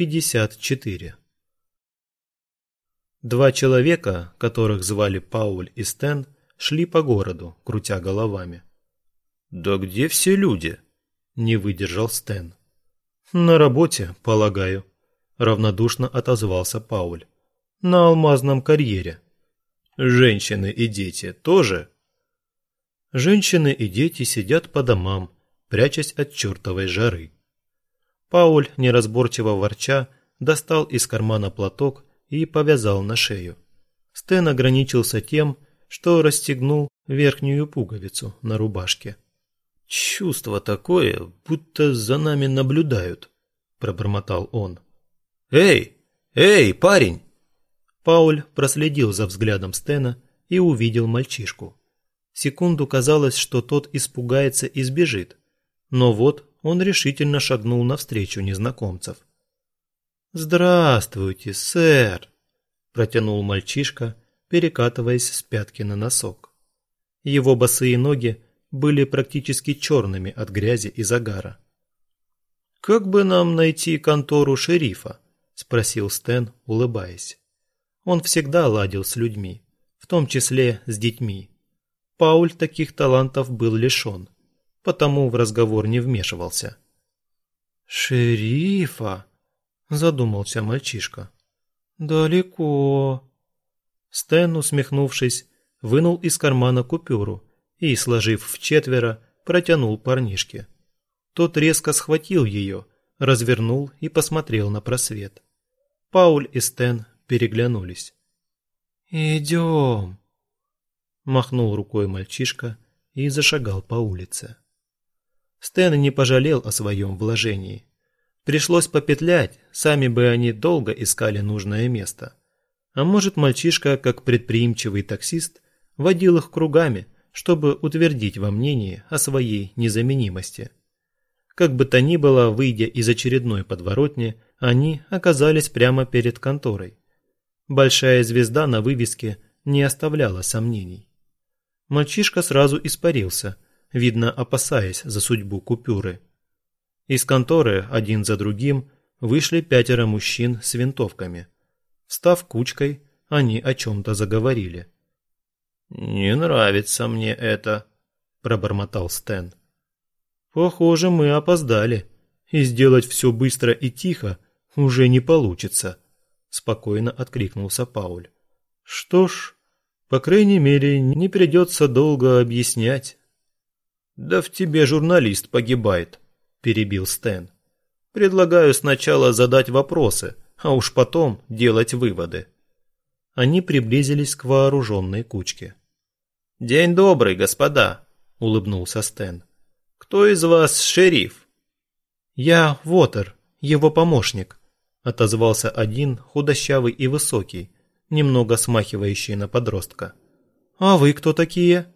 54 Два человека, которых звали Пауль и Стэн, шли по городу, крутя головами. «Да где все люди?» – не выдержал Стэн. «На работе, полагаю», – равнодушно отозвался Пауль. «На алмазном карьере». «Женщины и дети тоже?» Женщины и дети сидят по домам, прячась от чертовой жары. Пауль, неразборчиво ворча, достал из кармана платок и повязал на шею. Стэн ограничился тем, что расстегнул верхнюю пуговицу на рубашке. «Чувство такое, будто за нами наблюдают», – пробормотал он. «Эй! Эй, парень!» Пауль проследил за взглядом Стена и увидел мальчишку. Секунду казалось, что тот испугается и сбежит. Но вот он решительно шагнул навстречу незнакомцев. «Здравствуйте, сэр!» – протянул мальчишка, перекатываясь с пятки на носок. Его босые ноги были практически черными от грязи и загара. «Как бы нам найти контору шерифа?» – спросил Стэн, улыбаясь. Он всегда ладил с людьми, в том числе с детьми. Пауль таких талантов был лишен, потому в разговор не вмешивался. «Шерифа?» задумался мальчишка. Далеко. Стэн, усмехнувшись, вынул из кармана купюру и, сложив в четверо, протянул парнишке. Тот резко схватил ее, развернул и посмотрел на просвет. Пауль и Стэн переглянулись. «Идем!» Махнул рукой мальчишка и зашагал по улице. Стэн не пожалел о своем вложении. Пришлось попетлять, сами бы они долго искали нужное место. А может, мальчишка, как предприимчивый таксист, водил их кругами, чтобы утвердить во мнении о своей незаменимости. Как бы то ни было, выйдя из очередной подворотни, они оказались прямо перед конторой. Большая звезда на вывеске не оставляла сомнений. Мальчишка сразу испарился, видно опасаясь за судьбу купюры. Из конторы один за другим вышли пятеро мужчин с винтовками. Став кучкой, они о чем-то заговорили. «Не нравится мне это», – пробормотал Стэн. «Похоже, мы опоздали, и сделать все быстро и тихо уже не получится», – спокойно откликнулся Пауль. «Что ж, по крайней мере, не придется долго объяснять». «Да в тебе журналист погибает», – перебил Стэн. «Предлагаю сначала задать вопросы, а уж потом делать выводы». Они приблизились к вооруженной кучке. «День добрый, господа», – улыбнулся Стэн. «Кто из вас шериф?» «Я Вотер, его помощник», – отозвался один, худощавый и высокий, немного смахивающий на подростка. «А вы кто такие?»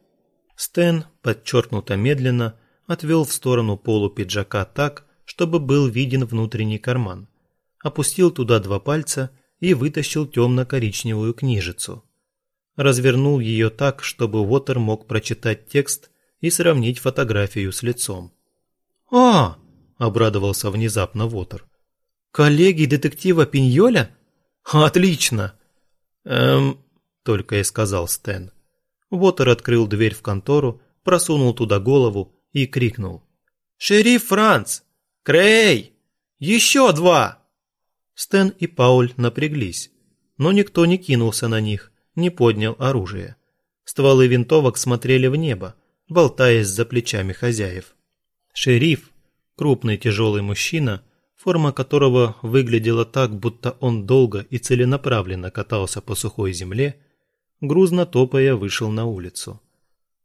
Стэн, подчеркнуто медленно, отвел в сторону полу пиджака так, чтобы был виден внутренний карман, опустил туда два пальца и вытащил темно-коричневую книжицу. Развернул ее так, чтобы Уотер мог прочитать текст и сравнить фотографию с лицом. «А!» – обрадовался внезапно Уотер. «Коллеги детектива Пиньоля? Отлично!» «Эм...» – только и сказал Стэн. Уотер открыл дверь в контору, просунул туда голову и крикнул. «Шериф Франц! Крей! Еще два!» Стэн и Пауль напряглись, но никто не кинулся на них, не поднял оружие. Стволы винтовок смотрели в небо, болтаясь за плечами хозяев. Шериф, крупный тяжелый мужчина, форма которого выглядела так, будто он долго и целенаправленно катался по сухой земле, грузно топая вышел на улицу.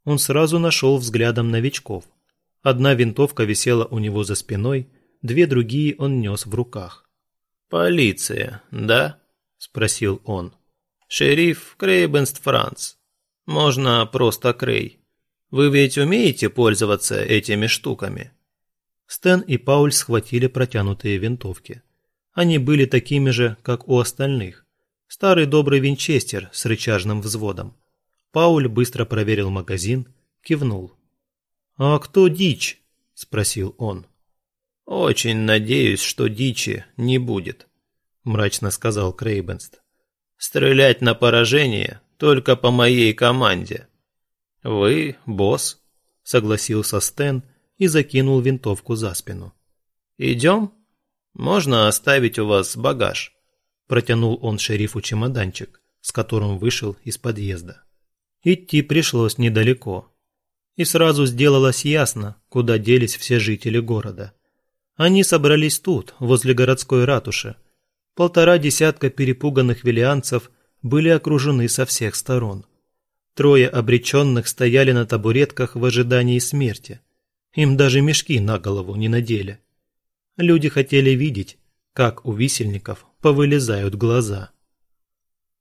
Он сразу нашел взглядом новичков – Одна винтовка висела у него за спиной, две другие он нес в руках. «Полиция, да?» – спросил он. «Шериф Крейбенст Франц. Можно просто Крей. Вы ведь умеете пользоваться этими штуками?» Стэн и Пауль схватили протянутые винтовки. Они были такими же, как у остальных. Старый добрый винчестер с рычажным взводом. Пауль быстро проверил магазин, кивнул. «А кто дичь?» – спросил он. «Очень надеюсь, что дичи не будет», мрачно сказал Крейбенст. «Стрелять на поражение только по моей команде». «Вы босс», — согласился Стэн и закинул винтовку за спину. «Идем? Можно оставить у вас багаж», — протянул он шерифу чемоданчик, с которым вышел из подъезда. Идти пришлось недалеко. И сразу сделалось ясно, куда делись все жители города. Они собрались тут, возле городской ратуши. Полтора десятка перепуганных велианцев были окружены со всех сторон. Трое обреченных стояли на табуретках в ожидании смерти. Им даже мешки на голову не надели. Люди хотели видеть, как у висельников повылезают глаза.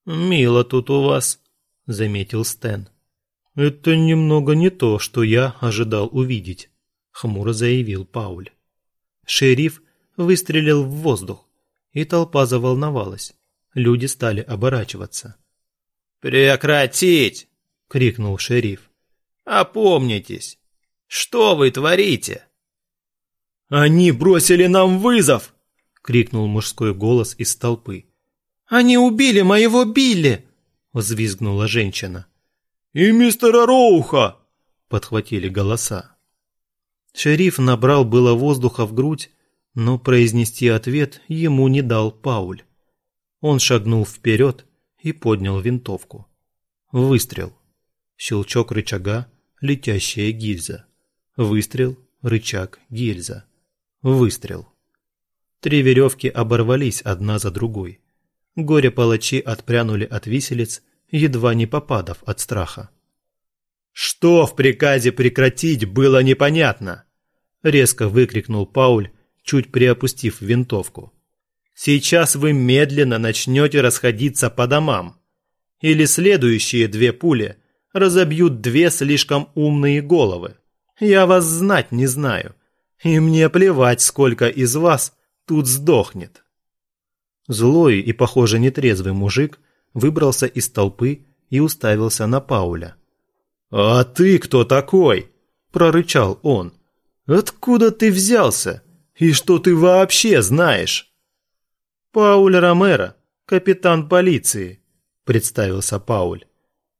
«Мило тут у вас», заметил Стэн. «Это немного не то, что я ожидал увидеть», – хмуро заявил Пауль. Шериф выстрелил в воздух, и толпа заволновалась. Люди стали оборачиваться. «Прекратить!» – крикнул шериф. «Опомнитесь! Что вы творите?» «Они бросили нам вызов!» – крикнул мужской голос из толпы. «Они убили моего Билли!» – взвизгнула женщина. «И мистера Роуха!» – подхватили голоса. Шериф набрал было воздуха в грудь, но произнести ответ ему не дал Пауль. Он шагнул вперед и поднял винтовку. Выстрел. Щелчок рычага, летящая гильза. Выстрел, рычаг, гильза. Выстрел. Три веревки оборвались одна за другой. Горе-палачи отпрянули от виселиц, едва не попадав от страха. «Что в приказе прекратить было непонятно?» – резко выкрикнул Пауль, чуть приопустив винтовку. «Сейчас вы медленно начнете расходиться по домам. Или следующие две пули разобьют две слишком умные головы. Я вас знать не знаю, и мне плевать, сколько из вас тут сдохнет». Злой и, похоже, нетрезвый мужик выбрался из толпы и уставился на Пауля. «А ты кто такой?» – прорычал он. «Откуда ты взялся? И что ты вообще знаешь?» «Пауль Ромеро, капитан полиции», – представился Пауль.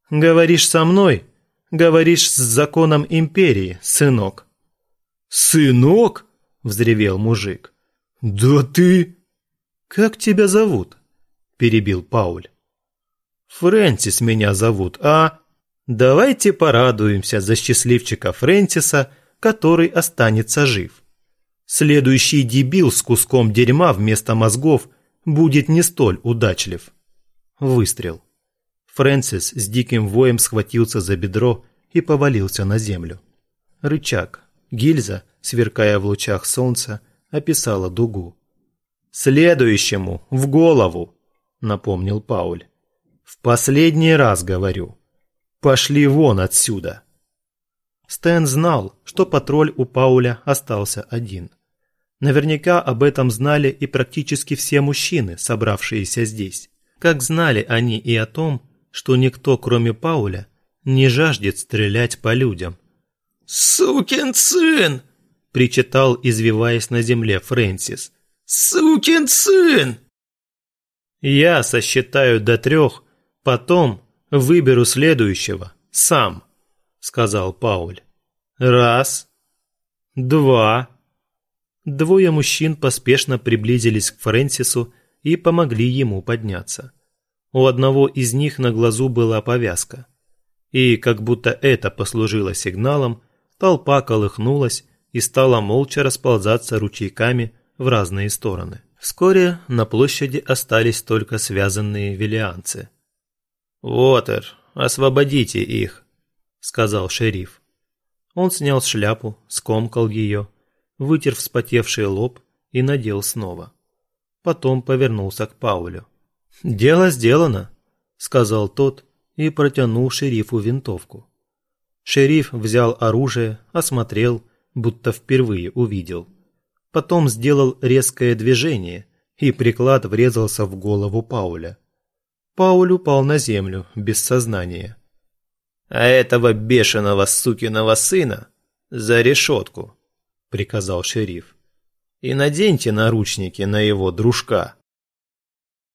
«Говоришь со мной? Говоришь с законом империи, сынок». «Сынок?» – взревел мужик. «Да ты...» «Как тебя зовут?» – перебил Пауль. «Фрэнсис меня зовут, а...» «Давайте порадуемся за счастливчика Фрэнсиса, который останется жив. Следующий дебил с куском дерьма вместо мозгов будет не столь удачлив». Выстрел. Фрэнсис с диким воем схватился за бедро и повалился на землю. Рычаг. Гильза, сверкая в лучах солнца, описала дугу. «Следующему, в голову», — напомнил Пауль. «В последний раз говорю. Пошли вон отсюда». Стэн знал, что патруль у Пауля остался один. Наверняка об этом знали и практически все мужчины, собравшиеся здесь. Как знали они и о том, что никто, кроме Пауля, не жаждет стрелять по людям. «Сукин сын!» – причитал, извиваясь на земле Фрэнсис – «Сукин сын!» «Я сосчитаю до трех, потом выберу следующего, сам», — сказал Пауль. «Раз, два». Двое мужчин поспешно приблизились к Фрэнсису и помогли ему подняться. У одного из них на глазу была повязка. И, как будто это послужило сигналом, толпа колыхнулась и стала молча расползаться ручейками в разные стороны. Вскоре на площади остались только связанные велианцы. «Уотер, освободите их», — сказал шериф. Он снял шляпу, скомкал ее, вытер вспотевший лоб и надел снова. Потом повернулся к Паулю. «Дело сделано», — сказал тот и протянул шерифу винтовку. Шериф взял оружие, осмотрел, будто впервые увидел — Потом сделал резкое движение, и приклад врезался в голову Пауля. Пауль упал на землю, без сознания. «А этого бешеного сукиного сына за решетку», — приказал шериф. «И наденьте наручники на его дружка».